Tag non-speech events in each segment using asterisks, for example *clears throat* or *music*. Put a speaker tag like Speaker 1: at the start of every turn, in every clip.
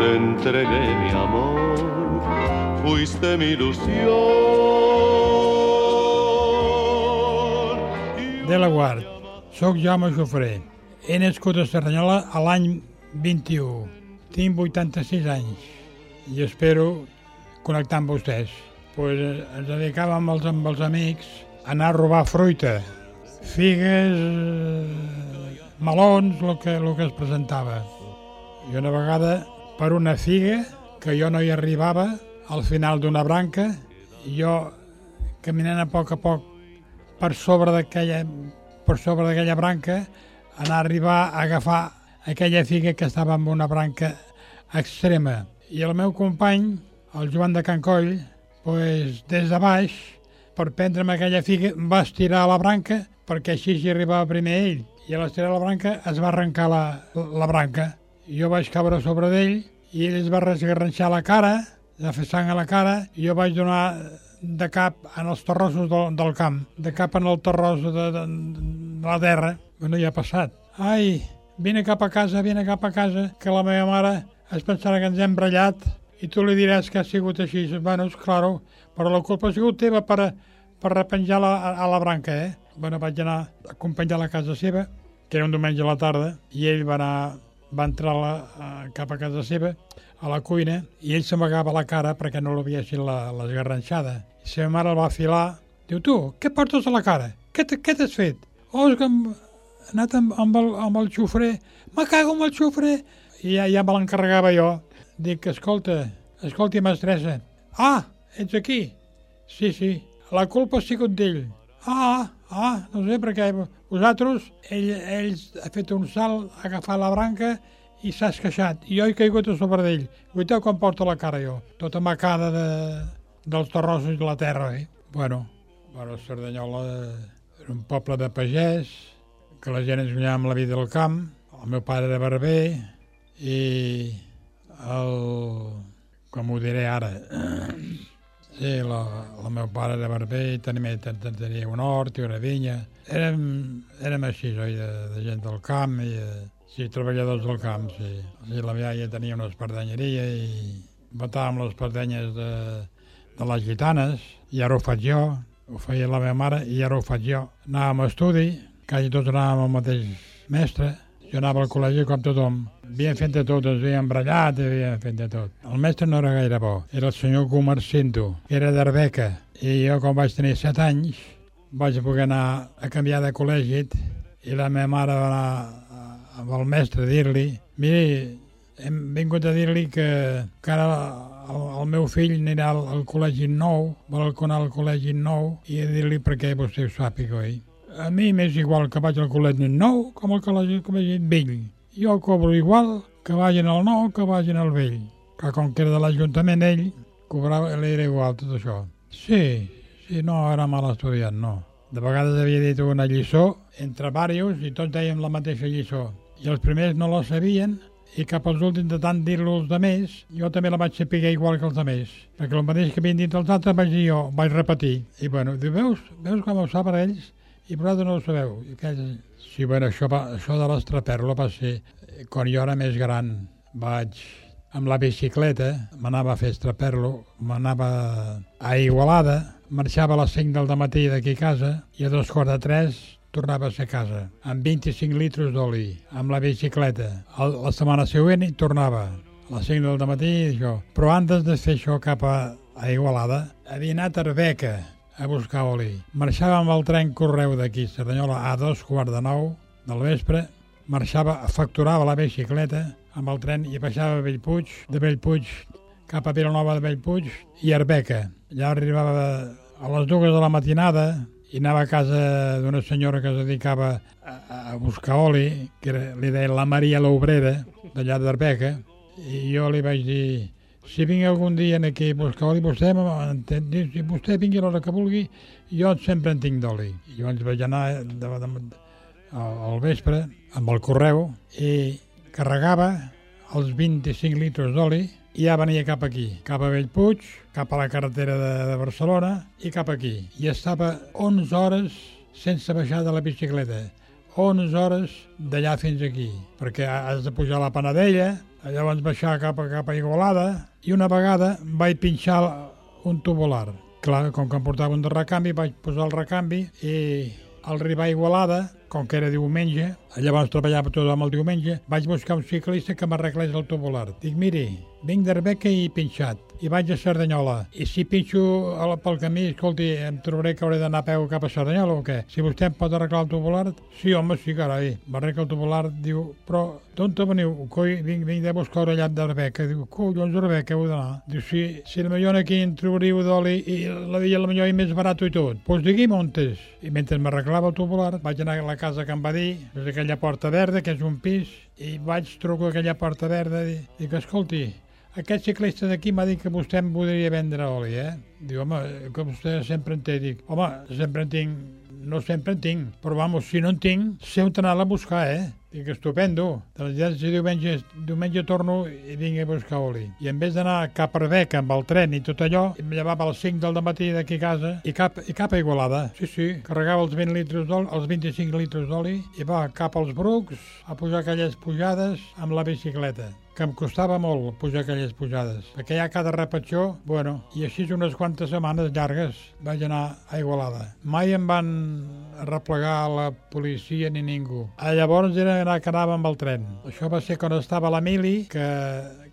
Speaker 1: te entregué mi amor, fuiste mi ilusión.
Speaker 2: De la Guard. Soc Jaume Jofré. He nascut a Cerdanyola a l'any 21. Tinc 86 anys i espero connectar amb vostès. Pues ens dedicàvem els, amb els amics a anar a robar fruita, figues, melons, el que, el que es presentava. I una vegada, per una figa, que jo no hi arribava, al final d'una branca, jo, caminant a poc a poc per sobre d'aquella per sobre d'aquella branca, anar a arribar a agafar aquella figa que estava en una branca extrema. I el meu company, el Joan de Can Coll, pues, des de baix, per prendre'm aquella figa, va estirar la branca perquè així hi arribava primer ell. I a l'estirar la branca es va arrencar la, la branca. Jo vaig caure sobre d'ell i ell es va resgarranxar la cara, de fer sang a la cara, i jo vaig donar de cap en els terrossos del, del camp, de cap en el terrós de, de, de la terra. Bueno, ja ha passat. Ai, vine cap a casa, vine cap a casa, que la meva mare es pensarà que ens hem ratllat i tu li diràs que ha sigut així. Bueno, és claro, però la culpa ha sigut teva per, per repenjar la, a, la branca, eh? Bueno, vaig anar a acompanyar la casa seva, que era un diumenge a la tarda, i ell va anar va entrar la, a, cap a casa seva, a la cuina, i ell s'amagava la cara perquè no l'havia així l'esgarranxada. I la seva mare el va filar, diu, tu, què portes a la cara? Què t'has fet? Oh, és que hem anat amb, amb, el, amb el xufrer. Me cago amb el xufrer. I ja, ja me l'encarregava jo. Dic, escolta, escolti, mestressa. Ah, ets aquí? Sí, sí, la culpa ha sigut d'ell. Ah, ah, no sé, perquè vosaltres, ell, ell ha fet un salt, ha agafat la branca i s'ha esqueixat. I jo he caigut a sobre d'ell. Guaiteu com porto la cara jo, tota macada de, dels terrossos de la terra, eh? Bueno, bueno, Cerdanyola era un poble de pagès, que la gent es guanyava amb la vida del camp. El meu pare era barber i el... com ho diré ara... Sí, la, el meu pare era barber i tenia, tenia un hort i una vinya. Érem, érem així, oi, de, de gent del camp i sí, treballadors del camp, sí. sí la meva iaia tenia una espardenyeria i batàvem les espardenyes de, de les gitanes i ara ho faig jo, ho feia la meva mare i ara ho faig jo. Anàvem a estudi, quasi tots anàvem al mateix mestre, jo anava al col·legi com tothom. Havíem fet de tot, ens havíem brallat, havíem fet de tot. El mestre no era gaire bo, era el senyor Comercinto, era d'Arbeca. I jo, quan vaig tenir set anys, vaig poder anar a canviar de col·legi i la meva mare va anar amb el mestre a dir-li miri, hem vingut a dir-li que, que ara el, el meu fill anirà al, al col·legi nou, vol anar al col·legi nou i a dir-li perquè vostè ho sàpiga, oi? A mi m'és igual que vaig al col·legi nou com al col·legi, col·legi vell. Jo cobro igual que vagin al nou que vagin al vell. Que com que era de l'Ajuntament ell, cobrava, li era igual tot això. Sí, sí, no era mal estudiant, no. De vegades havia dit una lliçó entre diversos i tots dèiem la mateixa lliçó. I els primers no la sabien i cap als últims de tant dir-lo als altres, jo també la vaig saber igual que els altres. Perquè el mateix que havien dit els altres vaig dir jo, vaig repetir. I bueno, diu, veus, veus com ho saben ells? I vosaltres no ho sabeu. I aquells... Sí, bueno, això, va, això de l'estraperlo va ser quan jo era més gran. Vaig amb la bicicleta, m'anava a fer estraperlo, m'anava a Igualada, marxava a les 5 del matí d'aquí a casa i a dos quarts de tres tornava a ser a casa, amb 25 litres d'oli, amb la bicicleta. La setmana següent hi tornava, a les 5 del matí i això. Però antes de fer això cap a, a Igualada, havia anat a Arbeca a buscar oli. Marxava amb el tren Correu d'aquí, Cerdanyola, a dos quarts de nou del vespre, marxava, facturava la bicicleta amb el tren i baixava a Bellpuig, de Bellpuig cap a Vilanova de Bellpuig i Arbeca. Allà arribava a les dues de la matinada i anava a casa d'una senyora que es dedicava a, a buscar oli, que era, li deia la Maria l'Obrera, d'allà d'Arbeca, I jo li vaig dir, si vinc algun dia aquí a buscar oli, vostè, si vostè vingui a l'hora que vulgui, jo sempre en tinc d'oli. I llavors vaig anar de, de, de, al vespre amb el correu i carregava els 25 litres d'oli i ja venia cap aquí, cap a Bellpuig, cap a la carretera de, de Barcelona i cap aquí. I estava 11 hores sense baixar de la bicicleta. 11 hores d'allà fins aquí, perquè has de pujar a la Panadella, llavors baixar cap a, cap a Igualada, i una vegada vaig pinxar un tubular. Clar, com que em portava un de recanvi, vaig posar el recanvi i al arribar a Igualada, com que era diumenge, llavors treballava tot amb el diumenge, vaig buscar un ciclista que m'arreglés el tubular. Dic, miri, vinc d'Arbeca i pinxat, i vaig a Cerdanyola. I si pinxo a la- pel camí, escolti, em trobaré que hauré d'anar a peu cap a Cerdanyola o què? Si vostè em pot arreglar el tubular? Sí, home, sí, carai. M'arregla el tubular, diu, però d'on te veniu? Coi, vinc, vinc de buscar orellat d'Arbeca. Diu, collons, Arbeca, heu d'anar. Diu, sí, si el millor aquí en trobaríeu d'oli i la dia el millor i més barat i tot. Doncs pues digui'm on és. I mentre m'arreglava el tubular, vaig anar a la casa que em va dir, és aquella porta verda, que és un pis, i vaig trucar a aquella porta verda i dic, escolti, aquest ciclista d'aquí m'ha dit que vostè em podria vendre oli, eh? Diu, home, que vostè sempre en té. Dic, home, sempre en tinc, no sempre en tinc, però vamos, si no en tinc, sé on anar a buscar, eh? Dic, estupendo. Doncs ja si diumenge, diumenge torno i vinc a buscar oli. I en vez d'anar cap a Arbeca amb el tren i tot allò, em llevava a les 5 del matí d'aquí a casa i cap, i cap a Igualada. Sí, sí, carregava els 20 litres d'oli, els 25 litres d'oli i va cap als brucs a pujar aquelles pujades amb la bicicleta que em costava molt pujar aquelles pujades, perquè ja cada repetició, bueno, i així unes quantes setmanes llargues vaig anar a Igualada. Mai em van replegar la policia ni ningú. A llavors era anar que anava amb el tren. Això va ser quan estava a la mili, que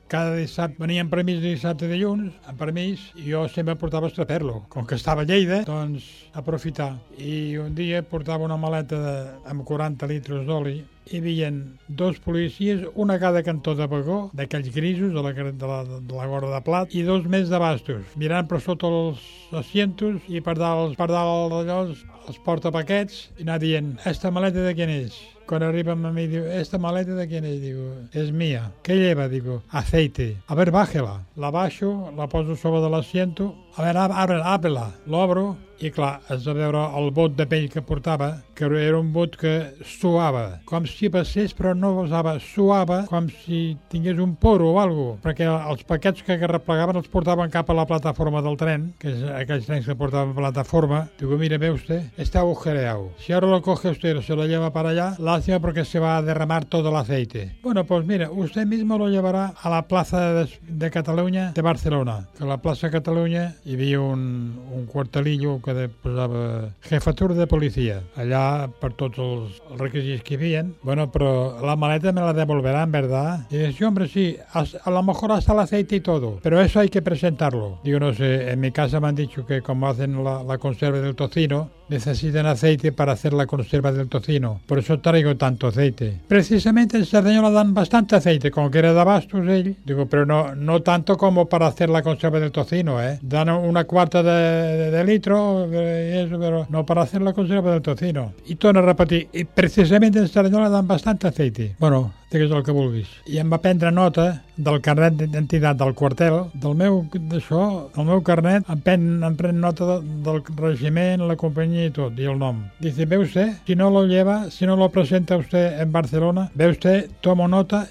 Speaker 2: cada dissabte venia en permís de dissabte i dilluns, en permís, i jo sempre portava estraperlo. Com que estava a Lleida, doncs aprofitar. I un dia portava una maleta de, amb 40 litres d'oli hi havia dos policies, una a cada cantó de vagó, d'aquells grisos de la, de la, de la gorra de plat, i dos més de bastos, mirant per sota els asientos i per dalt, per dalt d'allò els portapaquets i anar dient, esta maleta de quién es? Quan arriben a mi, diu, esta maleta de quién es? Digo, es mía. ¿Qué lleva? Digo, aceite. A ver, bájela. La baixo, la poso sobre de l'asiento. A ver, abre, ábrela. L'obro i clar, has de veure el bot de pell que portava, que era un bot que suava, com si passés però no usava, suava com si tingués un poro o alguna perquè els paquets que replegaven els portaven cap a la plataforma del tren, que és aquells trens que portaven plataforma, digo, mire, ve usted, está agujereado. Si ahora lo coge usted o se lo lleva para allá, lástima porque se va a derramar todo el aceite. Bueno, pues mira, usted mismo lo llevará a la plaza de, de Cataluña de Barcelona, que la plaça de Catalunya hi havia un, un quartelillo que de, posava jefatura de policia, allà per tots els, requisits que hi havia. Bueno, però la maleta me la devolverán, ¿verdad? Y dice, hombre, sí, a lo mejor hasta el aceite y todo, pero eso hay que presentarlo. Digo, no sé, en mi casa me han dicho que como hacen la, la conserva del tocino, necesitan aceite para hacer la conserva del tocino. Por eso traigo tanto aceite. Precisamente en Cerdañola dan bastante aceite, como que era de abastos él. Digo, pero no, no tanto como para hacer la conserva del tocino, ¿eh? Dan una cuarta de, de, de litro, eso, pero no para hacer la conserva del tocino. I torno a repetir, i precisament en Cerdanyola dan bastante aceite. Bueno, digues el que vulguis. I em va prendre nota del carnet d'identitat del quartel, del meu, d'això, el meu carnet, em pren, em pren nota de, del regiment, la companyia i tot, i el nom. Dice, ve usted, si no lo lleva, si no lo presenta usted en Barcelona, ve usted, tomo nota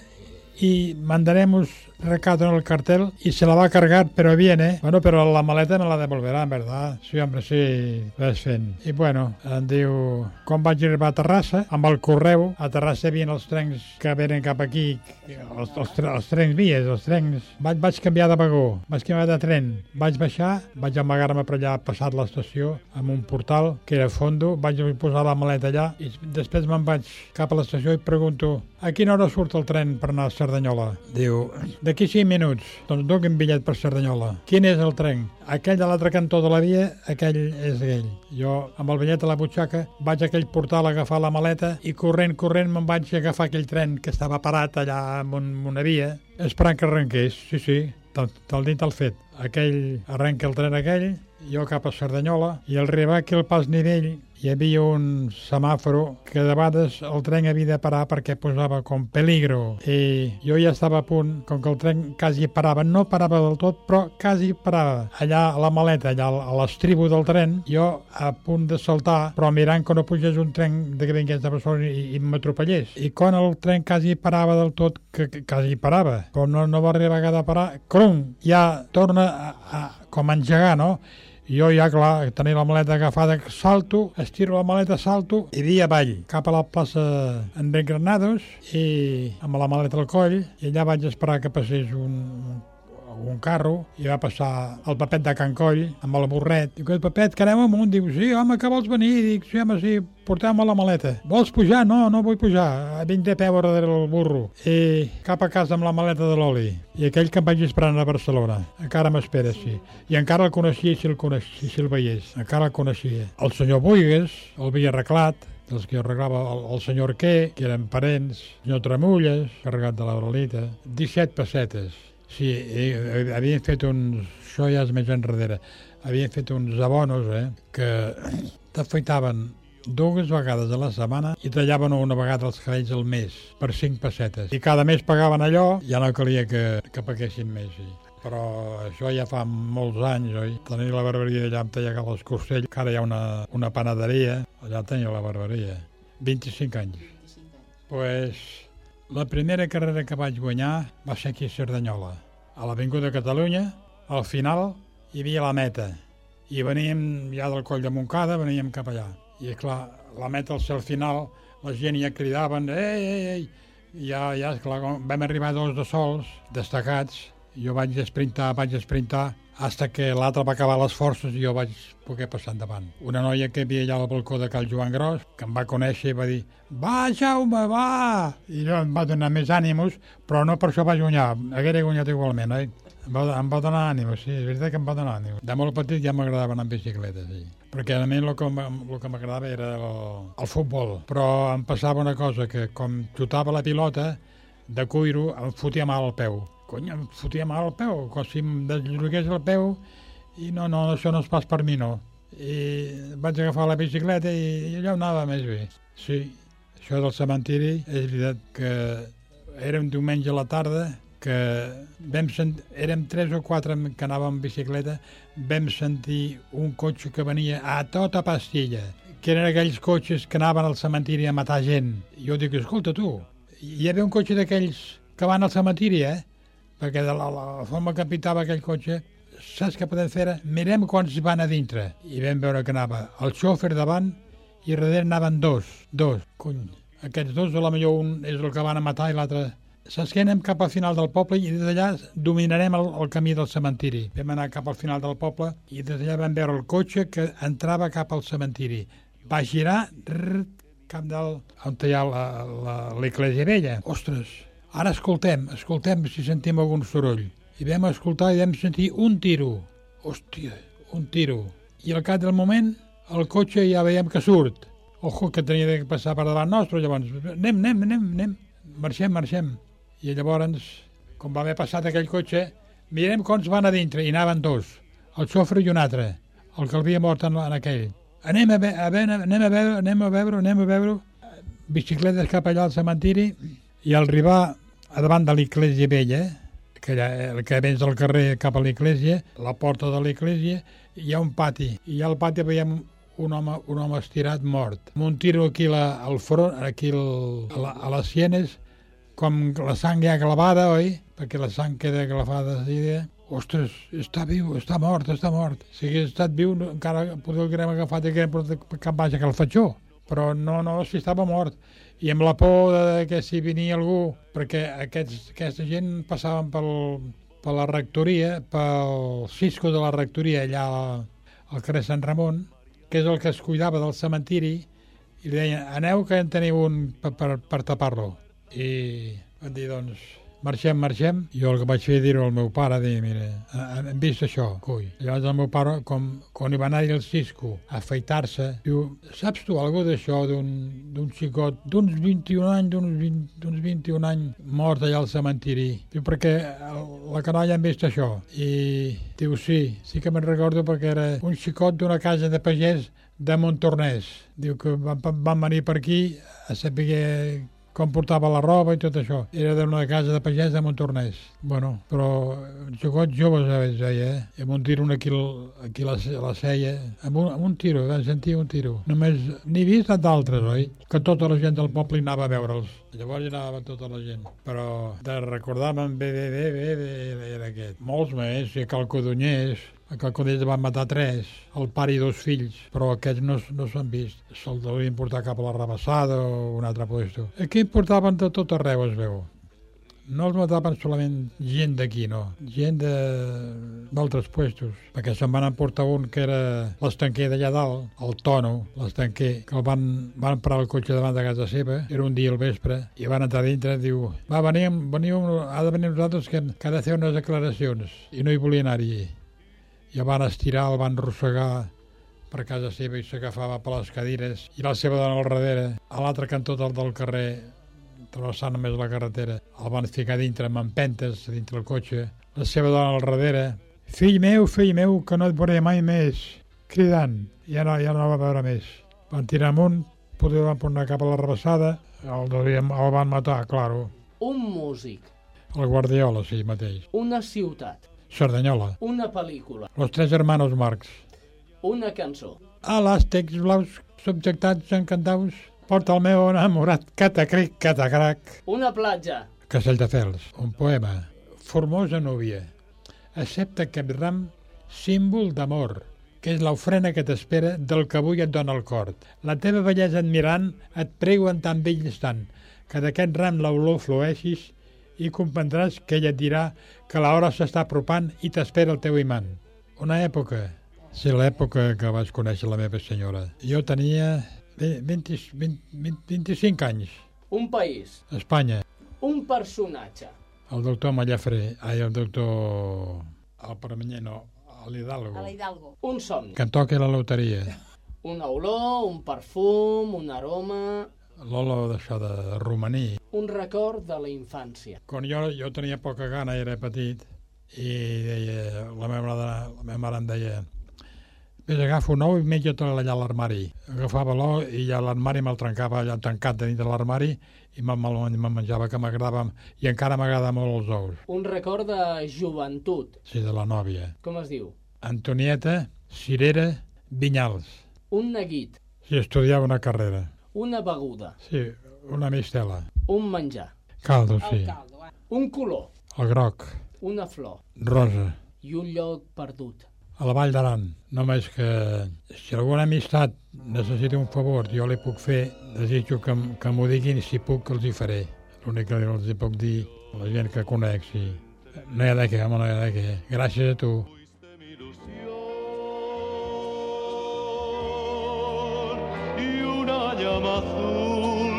Speaker 2: y mandaremos recado en el cartel y se la va a cargar, pero bien, ¿eh? Bueno, pero la maleta me la devolverán, ¿verdad? Sí, hombre, sí, ves fent. I bueno, em diu, quan vaig arribar a Terrassa, amb el correu, a Terrassa hi havia els trens que venen cap aquí, els, els, els trens vies, els trens. Vaig, vaig canviar de vagó, vaig canviar de tren, vaig baixar, vaig amagar-me per allà passat l'estació, amb un portal que era fondo, vaig posar la maleta allà i després me'n vaig cap a l'estació i pregunto a quina hora surt el tren per anar a Cerdanyola? Diu, d'aquí 5 minuts. Doncs doni'm bitllet per Cerdanyola. Quin és el tren? Aquell de l'altre cantó de la via, aquell és aquell. Jo, amb el bitllet a la butxaca, vaig a aquell portal a agafar la maleta i corrent, corrent, me'n vaig agafar aquell tren que estava parat allà en, un, una via, esperant que arrenqués. Sí, sí, del dit al fet. Aquell arrenca el tren aquell, jo cap a Cerdanyola, i al arribar aquí al pas nivell, hi havia un semàforo que de vegades el tren havia de parar perquè posava com peligro i jo ja estava a punt, com que el tren quasi parava, no parava del tot, però quasi parava. Allà a la maleta, allà a l'estribo del tren, jo a punt de saltar, però mirant que no pugés un tren de vingués de Barcelona i, i m'atropellés. I quan el tren quasi parava del tot, que, que quasi parava, com no, no va arribar a parar, crum, ja torna a, a, com engegar, no? I jo ja, clar, tenia la maleta agafada, salto, estiro la maleta, salto i via avall, cap a la plaça Enric Granados i amb la maleta al coll i allà vaig esperar que passés un, un carro i va passar el papet de Can Coll amb el burret. Diu, el papet, que anem amunt. Diu, sí, home, que vols venir? Dic, sí, home, sí, portem-me la maleta. Vols pujar? No, no vull pujar. Vinc de peu darrere el burro. I cap a casa amb la maleta de l'oli. I aquell que em vaig esperant a Barcelona. Encara m'espera, sí. I encara el coneixia si el, coneixia, si el veiés. Encara el coneixia. El senyor Buigues el havia arreglat, dels que arreglava el, el senyor Qué, que eren parents, senyor Tremulles, carregat de l'Aurelita, 17 pessetes. Sí, eh, havien fet uns... Això ja és més enrere. Havien fet uns abonos, eh, que *clears throat* t'afeitaven dues vegades a la setmana i tallaven una vegada els cabells al mes per 5 pessetes. I cada mes pagaven allò, ja no calia que, que paguessin més. Sí. Però això ja fa molts anys, oi? Tenia la barberia allà amb tallar les Costell, que ara hi ha una, una panaderia, allà tenia la barberia. 25 anys. Pues, la primera carrera que vaig guanyar va ser aquí a Cerdanyola. A l'Avinguda Catalunya, al final, hi havia la meta. I veníem ja del coll de Montcada, veníem cap allà. I clar, la meta al al final, la gent ja cridaven, ei, ei, ei, ja, ja, clar, vam arribar dos de sols, destacats, jo vaig esprintar, vaig esprintar, hasta que l'altre va acabar les forces i jo vaig poder passar endavant. Una noia que havia allà al balcó de Cal Joan Gros, que em va conèixer i va dir «Va, Jaume, va!» I jo em va donar més ànims, però no per això vaig guanyar, haguera guanyat igualment, oi? Em va, em va donar ànims, sí, és veritat que em va donar ànims. De molt petit ja m'agradava anar en bicicleta, sí. Perquè a mi el que m'agradava era el, el futbol, però em passava una cosa, que com xutava la pilota, de cuiro, em fotia mal al peu cony, em fotia mal el peu, com si em desllogués el peu i no, no, això no és pas per mi, no. I vaig agafar la bicicleta i, allò anava més bé. Sí, això del cementiri, és veritat que era un diumenge a la tarda que vam sent... érem tres o quatre que anàvem en bicicleta, vam sentir un cotxe que venia a tota pastilla, que eren aquells cotxes que anaven al cementiri a matar gent. Jo dic, escolta tu, hi havia un cotxe d'aquells que van al cementiri, eh? Perquè de la, la forma que pitava aquell cotxe, saps què podem fer? Mirem quants van a dintre. I vam veure que anava el xòfer davant i darrere anaven dos, dos. Cony, aquests dos, a la millor un és el que van a matar i l'altre... Saps què? Anem cap al final del poble i des d'allà dominarem el, el camí del cementiri. Vam anar cap al final del poble i des d'allà vam veure el cotxe que entrava cap al cementiri. Va girar rrr, cap del... on hi ha l'església vella. Ostres, Ara escoltem, escoltem si sentim algun soroll. I vam escoltar i vam sentir un tiro. Hòstia, un tiro. I al cap del moment el cotxe ja veiem que surt. Ojo, que tenia de passar per davant nostre, llavors, anem, anem, anem, anem, marxem, marxem. I llavors, com va haver passat aquell cotxe, mirem quants van a dintre, i anaven dos, el xofre i un altre, el que havia mort en, en aquell. Anem a, ve, a ve, anem a veure, anem a veure, anem a veure, bicicletes cap allà al cementiri, i al arribar a davant de l'església vella, que allà, que vens del carrer cap a l'església, la porta de l'església, hi ha un pati. I al pati veiem un home, un home estirat mort. Amb un tiro aquí la, al front, aquí el, a, la, a les sienes, com la sang ja clavada, oi? Perquè la sang queda clavada de Ostres, està viu, està mort, està mort. Si hagués estat viu, encara podria haver agafat i hagués portat cap baix que el fatxó. Però no, no, si estava mort i amb la por de que si venia algú, perquè aquests, aquesta gent passaven pel, per la rectoria, pel cisco de la rectoria allà al carrer Sant Ramon, que és el que es cuidava del cementiri, i li deien, aneu que en teniu un per, per, per tapar-lo. I van dir, doncs, marxem, marxem. Jo el que vaig fer dir-ho al meu pare, dir, mira, hem vist això, coi. Llavors el meu pare, com, quan hi va anar el Cisco a afeitar-se, diu, saps tu alguna d'això d'un xicot d'uns 21 anys, d'uns 20, 21 anys mort allà al cementiri? Diu, perquè la canalla hem vist això. I diu, sí, sí que me'n recordo perquè era un xicot d'una casa de pagès de Montornès. Diu que van, van venir per aquí a saber com portava la roba i tot això. Era d'una casa de pagès de Montornès. Bueno, però jogots joves, eh, es deia, eh? Amb un tiro el- aquí a la, a la ceia, amb un, amb un tiro, vam sentir un tiro. Només n'he vist d'altres, oi? Que tota la gent del poble anava a veure'ls. Llavors hi anava tota la gent. Però de recordar-me'n bé, bé, bé, bé, bé, era- aquest. Molts més, i a Calcodonyers, a Calcodonyers van matar tres, el pare i dos fills, però aquests no, no s'han vist. Se'ls devien portar cap a la Rabassada o un altre puesto. Aquí en portaven de tot arreu, es veu. No els mataven solament gent d'aquí, no. Gent d'altres puestos. Perquè se'n van emportar un que era l'estanquer d'allà dalt, el Tono, l'estanquer, que el van, van parar el cotxe davant de casa seva, era un dia al vespre, i van entrar dintre, diu, va, venim, veniu, ha de venir nosaltres que, que ha de fer unes declaracions, i no hi volia anar-hi. I el van estirar, el van arrossegar per casa seva i s'agafava per les cadires, i la seva dona al darrere, a l'altre cantó del, del carrer, travessant només la carretera. El van ficar dintre amb empentes, dintre el cotxe. La seva dona al darrere. Fill meu, fill meu, que no et veuré mai més. Cridant. Ja no, ja no va veure més. Van tirar amunt, poder van tornar cap a la rebassada, el, el van matar, claro.
Speaker 3: Un músic,
Speaker 2: El Guardiola, sí, mateix.
Speaker 3: una ciutat,
Speaker 2: Sardanyola.
Speaker 3: una pel·lícula,
Speaker 2: Los tres hermanos Marx.
Speaker 3: una cançó,
Speaker 2: A les tecs blaus subjectats encantaus, porta el meu enamorat, catacric, catacrac.
Speaker 3: una platja,
Speaker 2: Castelldefels, un poema. Formosa núvia, accepta aquest ram símbol d'amor, que és l'ofrena que t'espera del que avui et dona el cor. La teva bellesa admirant et prego en tan bell instant, que d'aquest ram l'olor flueixis i comprendràs que ella et dirà que l'hora s'està apropant i t'espera el teu imant. Una època, sí, l'època que vaig conèixer la meva senyora. Jo tenia 20, 20, 20, 25 anys,
Speaker 3: un país,
Speaker 2: Espanya.
Speaker 3: un personatge,
Speaker 2: El doctor Mallafré, ai, el doctor... El Permanyer, no, l'Hidalgo,
Speaker 4: Hidalgo.
Speaker 3: un somni,
Speaker 2: que em toqui la loteria.
Speaker 3: una olor, un perfum, un aroma,
Speaker 2: L'olo d'això de romaní.
Speaker 3: un record de la infància.
Speaker 2: Quan jo, jo tenia poca gana, era petit, i deia, la meva mare, la meva mare em deia Vés, agafa un ou i menja-te'l allà a l'armari. Agafava l'ou i ja l'armari me'l trencava allà tancat de dintre l'armari i me'l me'l- me'l menjava, que m'agradava, i encara m'agrada molt els ous.
Speaker 3: Un record de joventut,
Speaker 2: Sí, de la nòvia.
Speaker 3: com es diu?
Speaker 2: Antonieta Cirera Vinyals.
Speaker 3: Un neguit,
Speaker 2: Sí, estudiava una carrera.
Speaker 3: Una beguda,
Speaker 2: Sí, una mistela.
Speaker 3: un menjar,
Speaker 2: Caldo, sí.
Speaker 3: un color,
Speaker 2: El groc,
Speaker 3: una flor
Speaker 2: rosa.
Speaker 3: i un lloc perdut.
Speaker 2: A la Vall d'Aran. Només que si alguna amistat necessita un favor, jo li puc fer, desitjo que, que m'ho diguin, si puc els hi faré. L'únic que els hi puc dir la gent que conec, sí. No hi ha de què, home, no hi ha de què. Gràcies a tu.
Speaker 1: Llama azul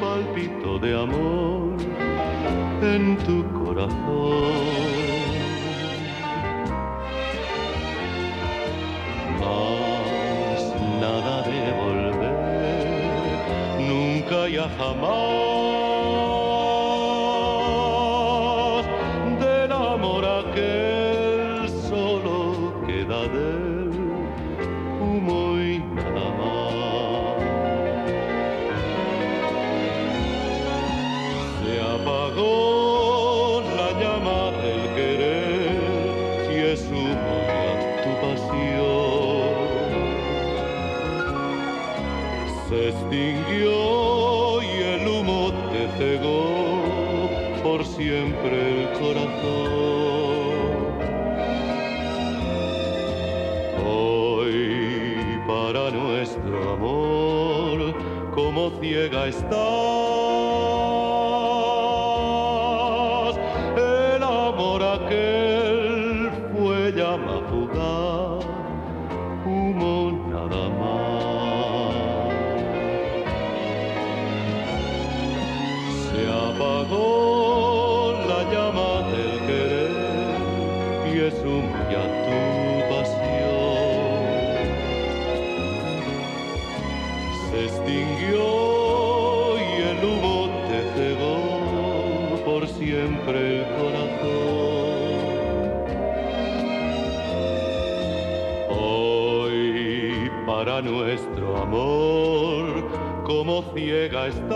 Speaker 1: palpito de amor en tu corazón. Más nada de volver, nunca ya jamás extinguió y el humo te cegó por siempre el corazón. Hoy para nuestro amor, como ciega estás. El amor aquel fue llama fugaz, humo nada más. Para nuestro amor, como ciega estás.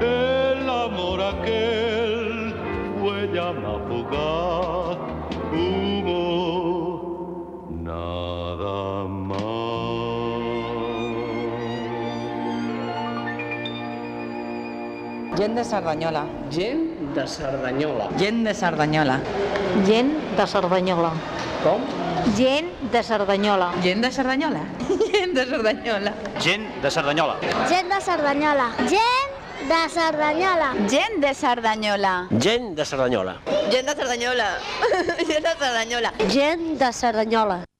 Speaker 1: El amor aquel fue llama fugaz, humo, nada más.
Speaker 5: Gent de Cerdanyola.
Speaker 3: Gent de Cerdanyola.
Speaker 5: Gent de Cerdanyola.
Speaker 4: Gent de Cerdanyola.
Speaker 3: Com?
Speaker 4: Gent de Cerdanyola.
Speaker 5: Gent de Cerdanyola. Gent de Cerdanyola.
Speaker 6: Gent de Cerdanyola.
Speaker 7: Gent de Cerdanyola. Gent de Cerdanyola.
Speaker 8: Gent de Cerdanyola.
Speaker 6: Gent de Cerdanyola.
Speaker 8: Gent de Cerdanyola. Gent de Cerdanyola.
Speaker 4: Gent de Cerdanyola.